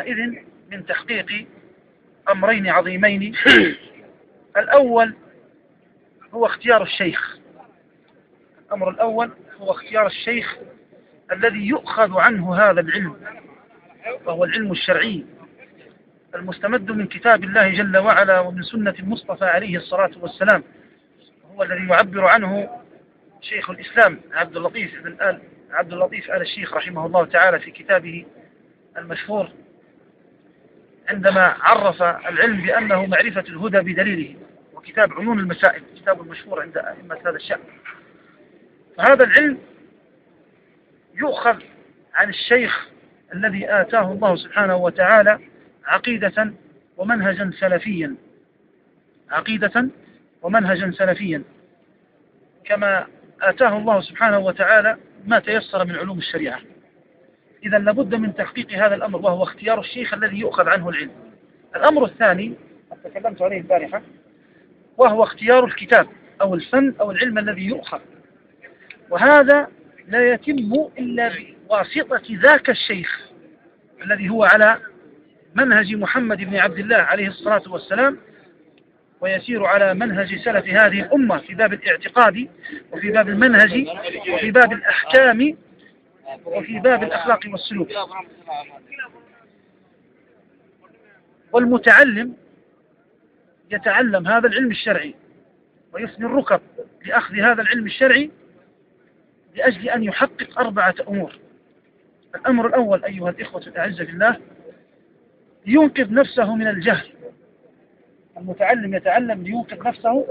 حينئذ من تحقيق أمرين عظيمين. الأول هو اختيار الشيخ. الأمر الأول هو اختيار الشيخ الذي يؤخذ عنه هذا العلم وهو العلم الشرعي المستمد من كتاب الله جل وعلا ومن سنة المصطفى عليه الصلاة والسلام. هو الذي يعبر عنه شيخ الإسلام عبد اللطيف بن آل عبد اللطيف آل الشيخ رحمه الله تعالى في كتابه المشهور عندما عرف العلم بأنه معرفة الهدى بدليله وكتاب عيون المسائل كتاب المشهور عند أئمة هذا الشأن. فهذا العلم يؤخذ عن الشيخ الذي آتاه الله سبحانه وتعالى عقيدة ومنهجا سلفيا. عقيدة ومنهجا سلفيا. كما آتاه الله سبحانه وتعالى ما تيسر من علوم الشريعة. إذا لابد من تحقيق هذا الأمر وهو اختيار الشيخ الذي يؤخذ عنه العلم. الأمر الثاني تكلمت عليه البارحة. وهو اختيار الكتاب أو الفن أو العلم الذي يؤخذ. وهذا لا يتم إلا بواسطة ذاك الشيخ الذي هو على منهج محمد بن عبد الله عليه الصلاة والسلام ويسير على منهج سلف هذه الأمة في باب الاعتقاد وفي باب المنهج وفي باب الأحكام وفي باب الأخلاق والسلوك. والمتعلم يتعلم هذا العلم الشرعي ويثني الركب لأخذ هذا العلم الشرعي لأجل أن يحقق أربعة أمور. الأمر الأول أيها الإخوة الأعزة في الله لينقذ نفسه من الجهل. المتعلم يتعلم لينقذ نفسه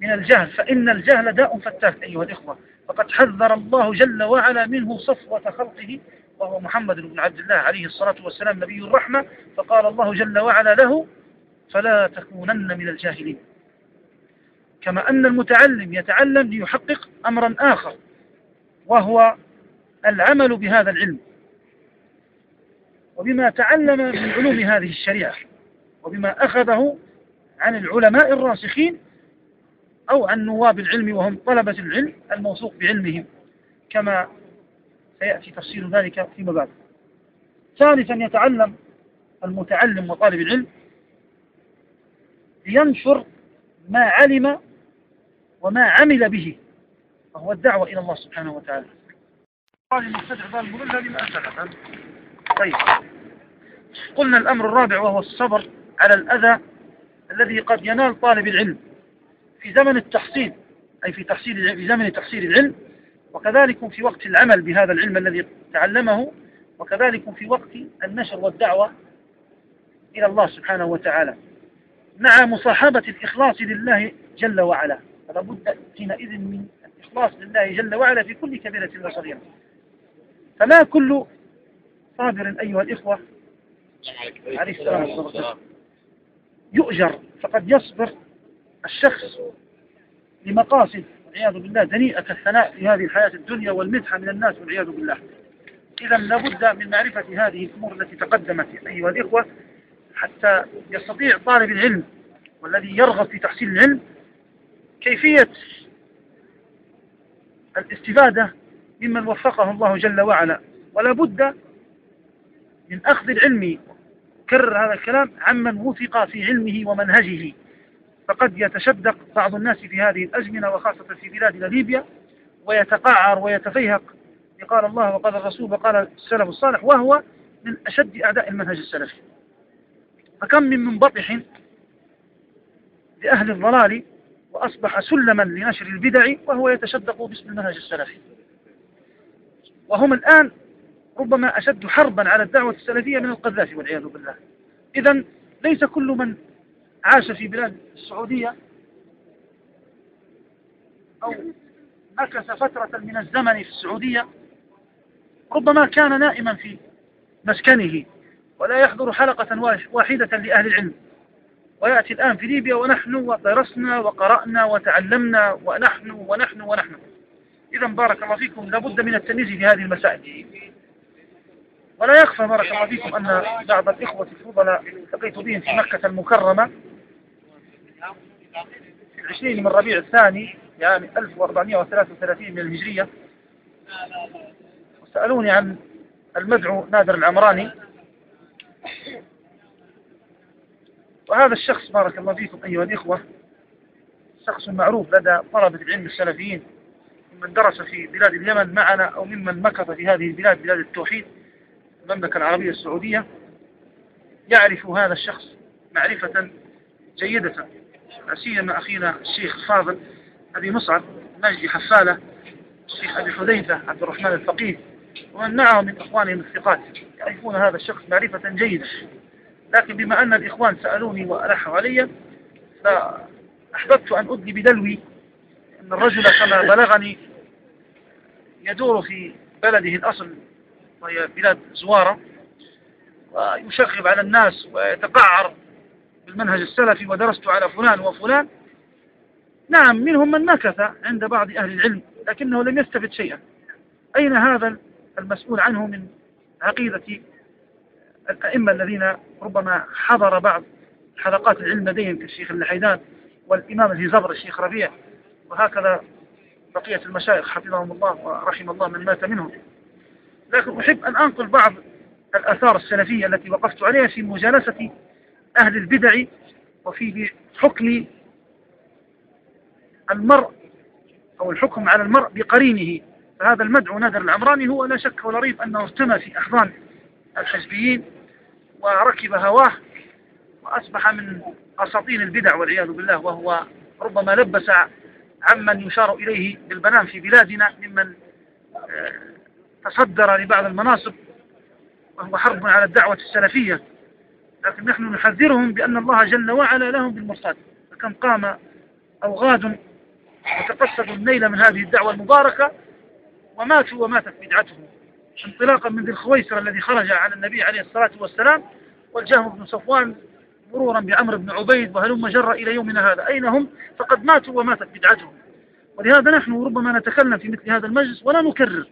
من الجهل فإن الجهل داء فتاك أيها الإخوة. فقد حذر الله جل وعلا منه صفوة خلقه وهو محمد بن عبد الله عليه الصلاة والسلام نبي الرحمة فقال الله جل وعلا له فلا تكونن من الجاهلين. كما أن المتعلم يتعلم ليحقق أمرا آخر وهو العمل بهذا العلم. وبما تعلم من علوم هذه الشريعة وبما أخذه عن العلماء الراسخين أو عن نواب العلم وهم طلبة العلم الموثوق بعلمهم كما سيأتي تفصيل ذلك فيما بعد. ثالثا يتعلم المتعلم وطالب العلم لينشر ما علم وما عمل به وهو الدعوة إلى الله سبحانه وتعالى. قال مسألة طيب. قلنا الأمر الرابع وهو الصبر على الأذى الذي قد ينال طالب العلم. في زمن التحصيل أي في تحصيل في زمن تحصيل العلم وكذلك في وقت العمل بهذا العلم الذي تعلمه وكذلك في وقت النشر والدعوة إلى الله سبحانه وتعالى مع مصاحبة الإخلاص لله جل وعلا. فلا بد حينئذ من الإخلاص لله جل وعلا في كل كبيرة وصغيرة فلا كل صابر أيها الإخوة؟ عليه السلام والسلام يؤجر فقد يصبر الشخص لمقاصد والعياذ بالله دنيئة الثناء في هذه الحياة الدنيا والمدحة من الناس والعياذ بالله. إذا لابد من معرفة هذه الأمور التي تقدمت أيها الإخوة حتى يستطيع طالب العلم والذي يرغب في تحصيل العلم كيفية الاستفادة ممن وفقه الله جل وعلا. ولا بد من أخذ العلم كرر هذا الكلام عمن وثق في علمه ومنهجه. فقد يتشدق بعض الناس في هذه الأزمنة وخاصة في بلادنا ليبيا ويتقعر ويتفيهق. قال الله وقال الرسول وقال السلف الصالح وهو من أشد أعداء المنهج السلفي. فكم من منبطح لأهل الضلال وأصبح سلما لنشر البدع وهو يتشدق باسم المنهج السلفي. وهم الآن ربما أشد حربا على الدعوة السلفية من القذافي والعياذ بالله. إذا ليس كل من عاش في بلاد السعودية أو مكث فترة من الزمن في السعودية ربما كان نائما في مسكنه ولا يحضر حلقة واحدة لأهل العلم. ويأتي الآن في ليبيا ونحن درسنا وقرأنا وتعلمنا ونحن ونحن ونحن. إذا بارك الله فيكم لابد من التمييز في هذه المسائل. ولا يخفى بارك الله فيكم أن بعض الإخوة الفضلاء التقيت بهم في مكة المكرمة. في العشرين من ربيع الثاني يعني 1433 من الهجرية. وسألوني عن المدعو نادر العمراني. وهذا الشخص بارك الله فيكم أيها الإخوة شخص معروف لدى طلبة العلم السلفيين من درس في بلاد اليمن معنا أو ممن مكث في هذه البلاد بلاد التوحيد المملكة العربية السعودية. يعرف هذا الشخص معرفة جيدة. سيما أخينا الشيخ الفاضل أبي مصعب مجدي حفالة الشيخ أبي حذيفة عبد الرحمن الفقيه ومن معه من إخوانهم الثقات يعرفون هذا الشخص معرفة جيدة. لكن بما أن الإخوان سألوني وألحوا علي فأحببت أن أدلي بدلوي أن الرجل كما بلغني يدور في بلده الأصل وهي بلاد زوارة ويشغب على الناس ويتقعر بالمنهج السلفي ودرست على فلان وفلان. نعم منهم من مكث عند بعض أهل العلم لكنه لم يستفد شيئا. أين هذا المسؤول عنه من عقيدة الأئمة الذين ربما حضر بعض حلقات العلم لديهم كالشيخ اللحيدان والإمام الهزبر الشيخ ربيع وهكذا بقية المشايخ حفظهم الله ورحم الله من مات منهم. لكن أحب أن أنقل بعض الآثار السلفية التي وقفت عليها في مجالسة أهل البدع وفي حكم المرء أو الحكم على المرء بقرينه. فهذا المدعو نادر العمراني هو لا شك ولا ريب أنه ارتمى في أحضان الحزبيين وركب هواه وأصبح من أساطين البدع والعياذ بالله وهو ربما لبس عمن يشار إليه بالبنان في بلادنا ممن آه، تصدر لبعض المناصب وهو حرب على الدعوة السلفية. لكن نحن نحذرهم بأن الله جل وعلا لهم بالمرصاد. فكم قام أوغاد وتقصدوا النيل من هذه الدعوة المباركة وماتوا وماتت بدعتهم انطلاقا من ذي الخويسر الذي خرج على النبي عليه الصلاة والسلام والجهم بن صفوان مرورا بعمر بن عبيد وهلم جر إلى يومنا هذا. أين هم؟ فقد ماتوا وماتت بدعتهم ولهذا نحن ربما نتكلم في مثل هذا المجلس ولا نكرر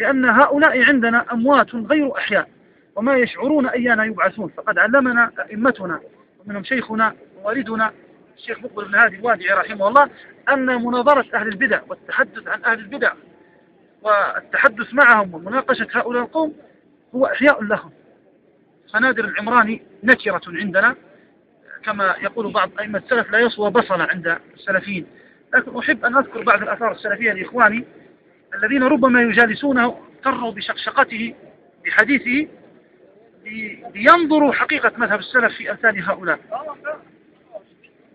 لأن هؤلاء عندنا أموات غير أحياء. وما يشعرون أيانا يبعثون. فقد علمنا أئمتنا ومنهم شيخنا ووالدنا الشيخ مقبل بن هادي الوادعي رحمه الله أن مناظرة أهل البدع والتحدث عن أهل البدع والتحدث معهم ومناقشة هؤلاء القوم هو إحياء لهم. فنادر العمراني نكرة عندنا. كما يقول بعض أئمة السلف لا يصوى بصلة عند السلفيين. لكن أحب أن أذكر بعض الآثار السلفية لإخواني الذين ربما يجالسونه اضطروا بشقشقته بحديثه لينظروا حقيقة مذهب السلف في أمثال هؤلاء.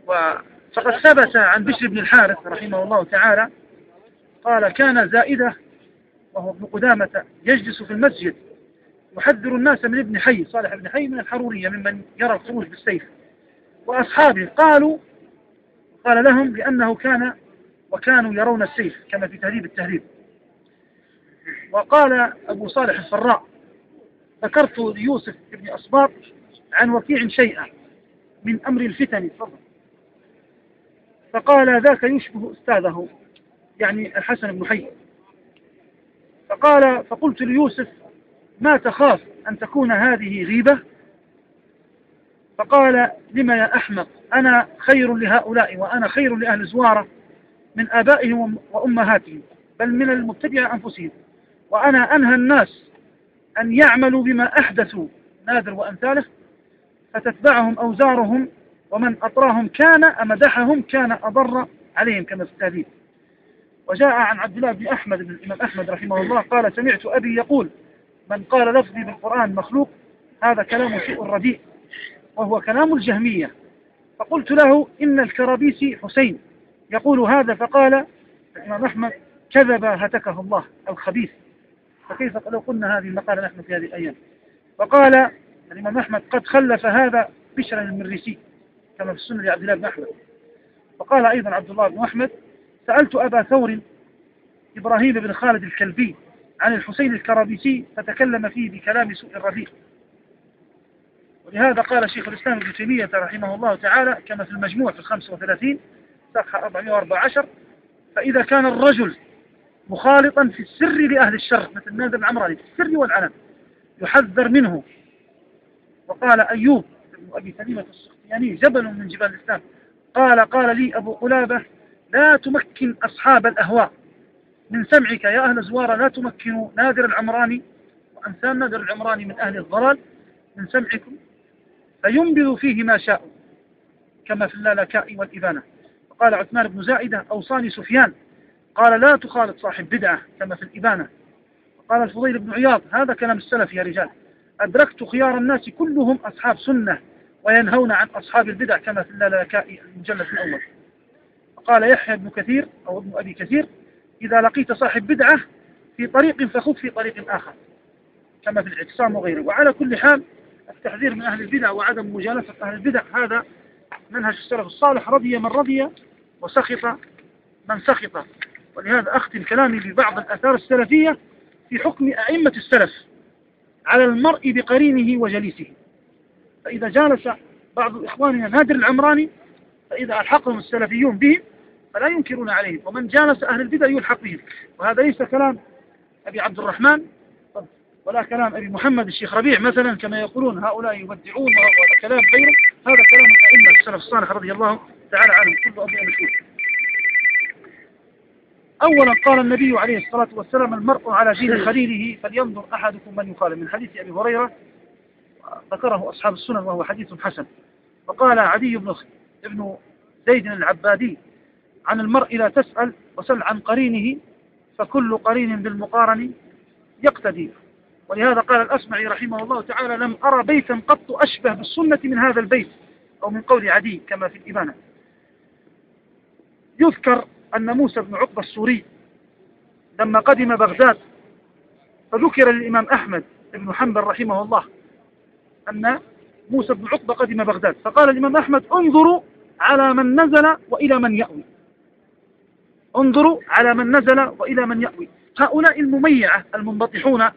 وفقد ثبت عن بشر بن الحارث رحمه الله تعالى قال كان زائدة وهو ابن قدامة يجلس في المسجد يحذر الناس من ابن حي صالح ابن حي من الحرورية ممن يرى الخروج بالسيف. وأصحابه قالوا قال لهم لأنه كان وكانوا يرون السيف كما في تهذيب التهذيب. وقال أبو صالح الفراء ذكرت ليوسف بن أصباط عن وكيع شيئا من أمر الفتن فضل فقال ذاك يشبه أستاذه يعني الحسن بن حي فقال فقلت ليوسف ما تخاف أن تكون هذه غيبة؟ فقال لما يا أحمق أنا خير لهؤلاء وأنا خير لأهل زوارة من آبائهم وأمهاتهم بل من المبتدع أنفسهم وأنا أنهى الناس أن يعملوا بما أحدثوا نادر وأمثاله فتتبعهم أوزارهم ومن أطراهم كان أمدحهم كان أضر عليهم كما في التهذيب وجاء عن عبد الله بن أحمد بن الإمام أحمد رحمه الله قال سمعت أبي يقول من قال لفظي بالقرآن مخلوق هذا كلام شيء رديء وهو كلام الجهمية. فقلت له إن الكرابيسي حسين يقول هذا فقال الإمام أحمد كذب هتكه الله الخبيث فكيف لو قلنا هذه المقالة نحن في هذه الأيام. وقال الإمام أحمد قد خلف هذا بشرا المريسي كما في السنة لعبد الله بن أحمد. وقال أيضا عبد الله بن أحمد سألت أبا ثور إبراهيم بن خالد الكلبي عن الحسين الكرابيسي فتكلم فيه بكلام سوء الرفيق. ولهذا قال شيخ الإسلام ابن تيمية رحمه الله تعالى كما في المجموع في الخمسة وثلاثين صفحة 414 فإذا كان الرجل مخالطا في السر لأهل الشر مثل نادر العمراني في السر والعلن يحذر منه. وقال أيوب ابن أبي تميمة السختياني جبل من جبال الإسلام قال قال لي أبو قلابة لا تمكن أصحاب الأهواء. من سمعك يا أهل زوارة لا تمكنوا نادر العمراني وأمثال نادر العمراني من أهل الضلال. من سمعكم فينبذ فيه ما شاءوا كما في اللالكاء والإبانة. وقال عثمان بن زائدة أوصاني سفيان. قال لا تخالط صاحب بدعة كما في الإبانة. قال الفضيل بن عياض هذا كلام السلف يا رجال. أدركت خيار الناس كلهم أصحاب سنة وينهون عن أصحاب البدع كما في اللالكاء المجلد الأول. قال يحيى بن كثير أو ابن أبي كثير إذا لقيت صاحب بدعة في طريق فخذ في طريق آخر كما في الاعتصام وغيره. وعلى كل حال التحذير من أهل البدع وعدم مجالسة أهل البدع هذا منهج السلف الصالح رضي من رضي وسخط من سخط. ولهذا أختم كلامي ببعض الآثار السلفية في حكم أئمة السلف على المرء بقرينه وجليسه. فإذا جالس بعض إخواننا نادر العمراني فإذا ألحقهم السلفيون بهم فلا ينكرون عليهم. ومن جالس أهل البدع يلحق بهم. وهذا ليس كلام أبي عبد الرحمن ولا كلام أبي محمد الشيخ ربيع مثلا كما يقولون هؤلاء يبدعون وكلام غيره. هذا كلام الأئمة السلف الصالح رضي الله تعالى عنهم. كل أبي مشهور أولا قال النبي عليه الصلاة والسلام المرء على دين خليله فلينظر أحدكم من يخالف من حديث أبي هريرة ذكره أصحاب السنن وهو حديث حسن. وقال عدي بن ابن زيد العبادي عن المرء لا تسأل وسل عن قرينه فكل قرين بالمقارن يقتدي. ولهذا قال الأسمعي رحمه الله تعالى لم أرى بيتا قط أشبه بالسنة من هذا البيت أو من قول عدي كما في الإبانة. يذكر أن موسى بن عقبة السوري لما قدم بغداد فذكر للإمام أحمد بن حنبل رحمه الله أن موسى بن عقبة قدم بغداد فقال الإمام أحمد انظروا على من نزل وإلى من يأوي. انظروا على من نزل وإلى من يأوي. هؤلاء المميعة المنبطحون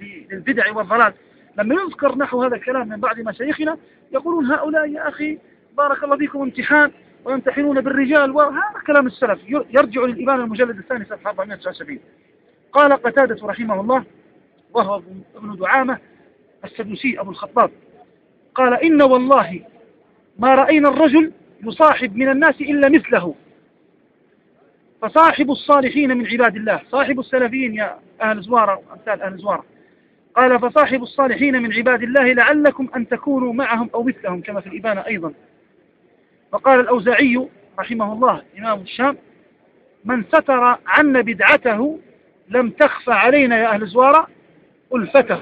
للبدع والضلال. لما يذكر نحو هذا الكلام من بعض مشايخنا يقولون هؤلاء يا أخي بارك الله فيكم امتحان. ويمتحنون بالرجال. وهذا كلام السلف. يرجع للإمام المجلد الثاني صفحة 479 قال قتادة رحمه الله وهو ابن دعامة السدوسي أبو الخطاب قال إن والله ما رأينا الرجل يصاحب من الناس إلا مثله. فصاحب الصالحين من عباد الله. صاحب السلفيين يا أهل زوارة وأمثال أهل زوارة. قال فصاحب الصالحين من عباد الله لعلكم أن تكونوا معهم أو مثلهم. كما في الإبانة أيضا. وقال الأوزاعي رحمه الله إمام الشام من ستر عنا بدعته لم تخفى علينا يا أهل زوارة ألفته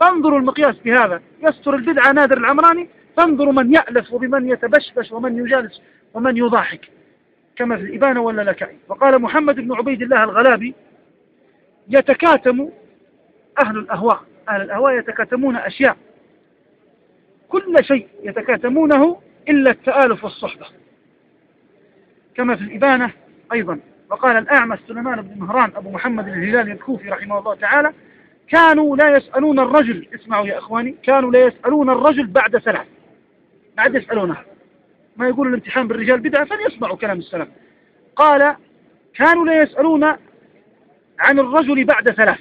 فانظروا المقياس بهذا يستر البدعة نادر العمراني فانظروا من يألف وبمن يتبشبش ومن يجالس ومن يضاحك كما في الإبانة ولا لكائي وقال محمد بن عبيد الله الغلابي يتكاتم أهل الأهواء أهل الأهواء يتكاتمون أشياء كل شيء يتكاتمونه إلا التآلف والصحبة. كما في الإبانة أيضا. وقال الأعمى سليمان بن مهران أبو محمد الهلالي الكوفي رحمه الله تعالى كانوا لا يسألون الرجل اسمعوا يا أخواني كانوا لا يسألون الرجل بعد ثلاث بعد يسألونه ما يقول الامتحان بالرجال بدعة فليسمعوا كلام السلام. قال كانوا لا يسألون عن الرجل بعد ثلاث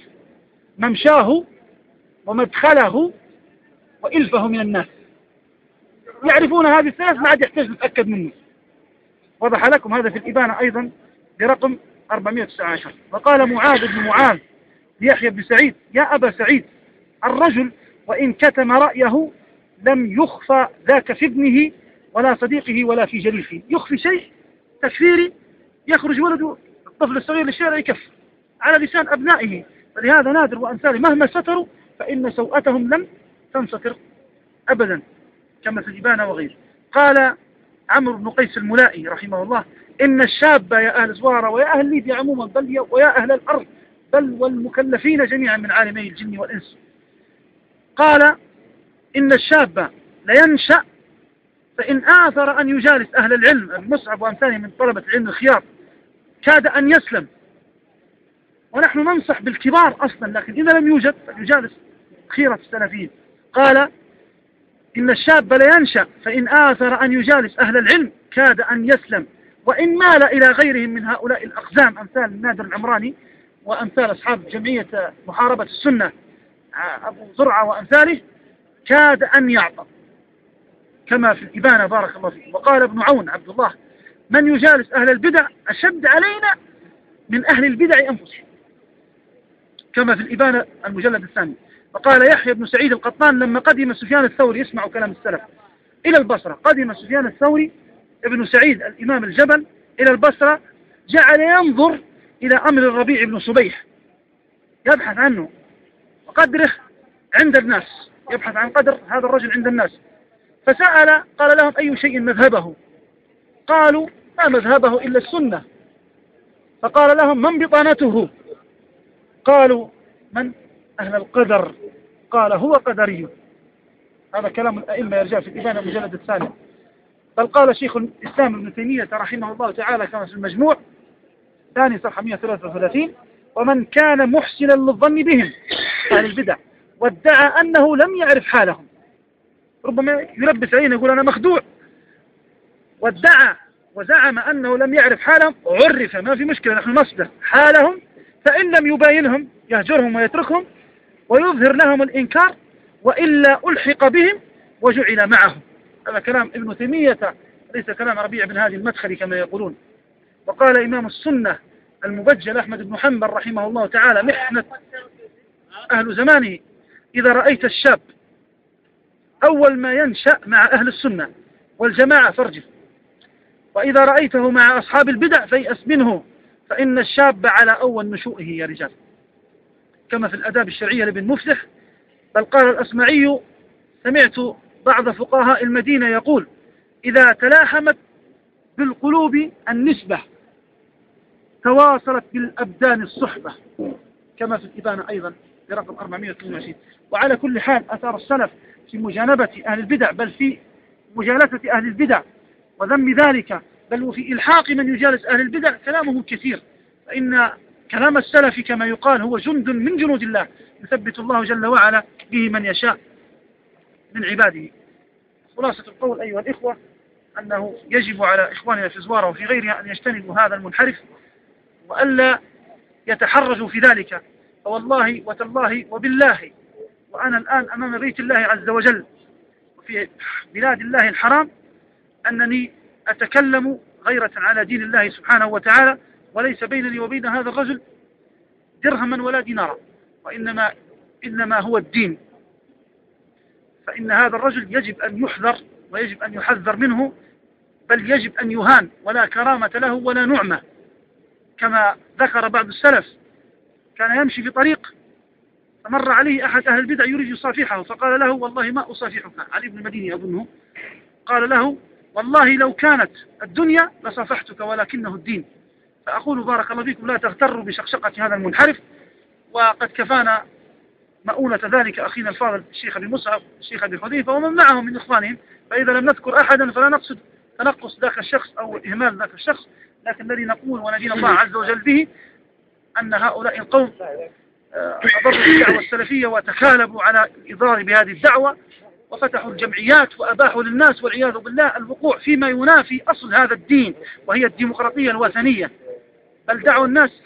ممشاه ومدخله وإلفه من الناس. يعرفون هذه الثلاث ما عاد يحتاج نتأكد منه. وضح لكم هذا في الإبانة أيضا برقم 419 وقال معاذ بن معاذ ليحيى بن سعيد يا أبا سعيد الرجل وإن كتم رأيه لم يخفى ذاك في ابنه ولا صديقه ولا في جليسه يخفي شيء؟ تكفيري يخرج ولده الطفل الصغير للشارع يكفر على لسان أبنائه. فلهذا نادر وأمثاله مهما ستروا فإن سوءتهم لم تنستر أبدا. كما في الإبانة وغيره قال عمرو بن قيس الملائي رحمه الله إن الشاب يا أهل زوارة ويا أهل ليبيا عموما بل ويا أهل الأرض بل والمكلفين جميعا من عالمي الجن والإنس. قال إن الشاب لينشأ فإن آثر أن يجالس أهل العلم المصعب وأمثاله من طلبة العلم الخيار كاد أن يسلم. ونحن ننصح بالكبار أصلا لكن إذا لم يوجد فليجالس خيرة السلفيين. قال إن الشاب لينشأ فإن آثر أن يجالس أهل العلم كاد أن يسلم. وإن مال إلى غيرهم من هؤلاء الأقزام أمثال النادر العمراني وأمثال أصحاب جمعية محاربة السنة أبو زرعة وأمثاله كاد أن يعطى. كما في الإبانة بارك الله فيه وقال ابن عون عبد الله من يجالس أهل البدع أشد علينا من أهل البدع أنفسهم. كما في الإبانة المجلد الثاني. وقال يحيى بن سعيد القطان لما قدم سفيان الثوري يسمع كلام السلف إلى البصرة. قدم سفيان الثوري ابن سعيد الإمام الجبل إلى البصرة جعل ينظر إلى أمر الربيع بن صبيح يبحث عنه وقدره عند الناس يبحث عن قدر هذا الرجل عند الناس. فسأل قال لهم أي شيء مذهبه؟ قالوا ما مذهبه إلا السنة. فقال لهم من بطانته؟ قالوا من؟ أهل القدر. قال هو قدري. هذا كلام الأئمة يرجع في الإبانة المجلد الثاني. بل قال شيخ الإسلام ابن تيمية رحمه الله تعالى كما في المجموع ثاني صفحة 133 ومن كان محسنا للظن بهم أهل البدع وادعى أنه لم يعرف حالهم. ربما يلبس علينا يقول أنا مخدوع. وادعى وزعم أنه لم يعرف حالهم عرف ما في مشكلة نحن مصدر حالهم فإن لم يباينهم يهجرهم ويتركهم ويظهر لهم الإنكار وإلا ألحق بهم وجعل معهم. هذا كلام ابن تيمية ليس كلام ربيع بن هادي المدخلي كما يقولون. وقال إمام السنة المبجل أحمد بن حنبل رحمه الله تعالى محنة أهل زمانه إذا رأيت الشاب أول ما ينشأ مع أهل السنة والجماعة فارجف وإذا رأيته مع أصحاب البدع فيأس منه فإن الشاب على أول نشوئه يا رجال. كما في الأداب الشرعية لابن مفلح بل قال الأسمعي سمعت بعض فقهاء المدينة يقول إذا تلاحمت بالقلوب النسبة تواصلت بالأبدان الصحبة كما في الإبانة أيضا برقم 422 وعلى كل حال أثار السلف في مجانبة أهل البدع بل في مجالسة أهل البدع وذم ذلك بل وفي إلحاق من يجالس أهل البدع كلامه كثير. فإن كلام السلف كما يقال هو جند من جنود الله يثبت الله جل وعلا به من يشاء من عباده. خلاصة القول أيها الإخوة أنه يجب على إخواننا في زوارة وفي غيرها أن يجتنبوا هذا المنحرف وألا يتحرجوا في ذلك. فوالله وتالله وبالله وأنا الآن أمام بيت الله عز وجل وفي بلاد الله الحرام أنني أتكلم غيرة على دين الله سبحانه وتعالى وليس بينني وبين هذا الرجل درهما ولا دينارا وإنما إنما هو الدين. فإن هذا الرجل يجب أن يحذر ويجب أن يحذر منه بل يجب أن يهان ولا كرامة له ولا نعمة. كما ذكر بعض السلف كان يمشي في طريق فمر عليه أحد أهل البدع يريد يصافحه فقال له والله ما أصافحك. علي بن المديني أظنه. قال له والله لو كانت الدنيا لصافحتك ولكنه الدين. فأقول بارك الله فيكم لا تغتروا بشقشقة هذا المنحرف. وقد كفانا مؤونة ذلك أخينا الفاضل الشيخ أبي مصعب الشيخ أبي حذيفة ومن معهم من إخوانهم. فإذا لم نذكر أحدا فلا نقصد تنقص ذاك الشخص أو إهمال ذاك الشخص. لكن الذي نقول وندين الله عز وجل به أن هؤلاء القوم آه، أضروا الدعوة السلفية وتكالبوا على الإضرار بهذه الدعوة وفتحوا الجمعيات وأباحوا للناس والعياذ بالله الوقوع فيما ينافي أصل هذا الدين وهي الديمقراطية الوثنية. بل دعوا الناس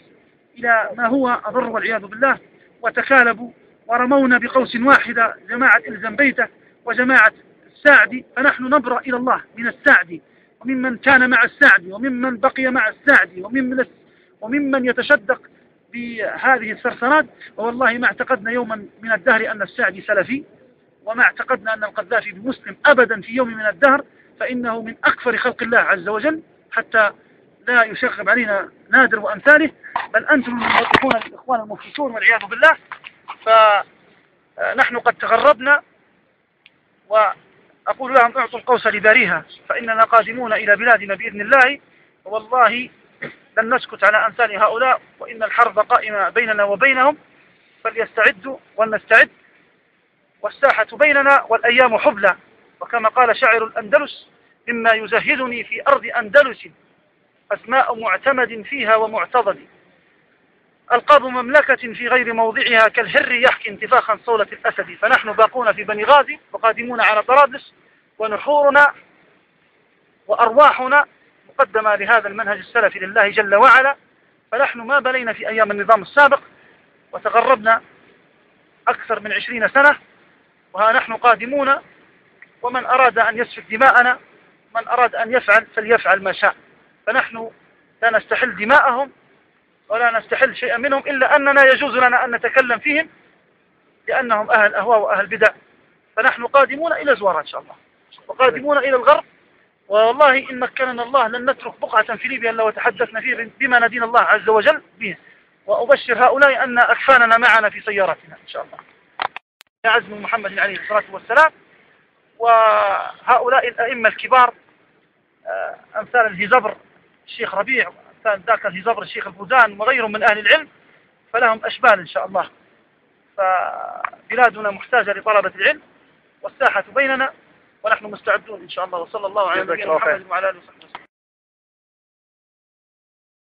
إلى ما هو أضر والعياذ بالله وتكالبوا ورمونا بقوس واحدة جماعة إلزم بيته وجماعة الساعدي فنحن نبرأ إلى الله من الساعدي وممن كان مع الساعدي وممن بقي مع الساعدي وممن وممن يتشدق بهذه السرسرات ووالله ما اعتقدنا يوما من الدهر أن الساعدي سلفي وما اعتقدنا أن القذافي بمسلم أبدا في يوم من الدهر فإنه من أكثر خلق الله عز وجل حتى لا يشغب علينا نادر وأمثاله بل أنتم الموظفون الإخوان المفلسون والعياذ بالله. فنحن قد تغربنا وأقول لهم أعطوا القوس لباريها فإننا قادمون إلى بلادنا بإذن الله. والله لن نسكت على أمثال هؤلاء وإن الحرب قائمة بيننا وبينهم. فليستعدوا ولنستعد. والساحة بيننا والأيام حبلى. وكما قال شاعر الأندلس مما يزهدني في أرض أندلس أسماء معتمد فيها ومعتضد. ألقاب مملكة في غير موضعها كالهر يحكي انتفاخا صولة الأسد. فنحن باقون في بني غازي وقادمون على طرابلس ونحورنا وأرواحنا مقدمة لهذا المنهج السلفي لله جل وعلا. فنحن ما بلينا في أيام النظام السابق وتغربنا أكثر من عشرين سنة. وها نحن قادمون. ومن أراد أن يسفك دماءنا من أراد أن يفعل فليفعل ما شاء. فنحن لا نستحل دماءهم ولا نستحل شيئا منهم إلا أننا يجوز لنا أن نتكلم فيهم لأنهم أهل أهواء وأهل بدع. فنحن قادمون إلى زوار إن شاء الله. وقادمون إلى الغرب. والله إن مكننا الله لن نترك بقعة في ليبيا إلا وتحدثنا فيه بما ندين الله عز وجل به. وأبشر هؤلاء أن أكفاننا معنا في سياراتنا إن شاء الله. عزم محمد عليه الصلاة والسلام. وهؤلاء الأئمة الكبار آه، أمثال الهزبر الشيخ ربيع أمثال ذاك الهزبر الشيخ البوزان وغيرهم من أهل العلم فلهم أشبال إن شاء الله. فبلادنا محتاجة لطلبة العلم والساحة بيننا ونحن مستعدون إن شاء الله. وصلى الله على نبينا محمد وعلى آله وصحبه وسلم.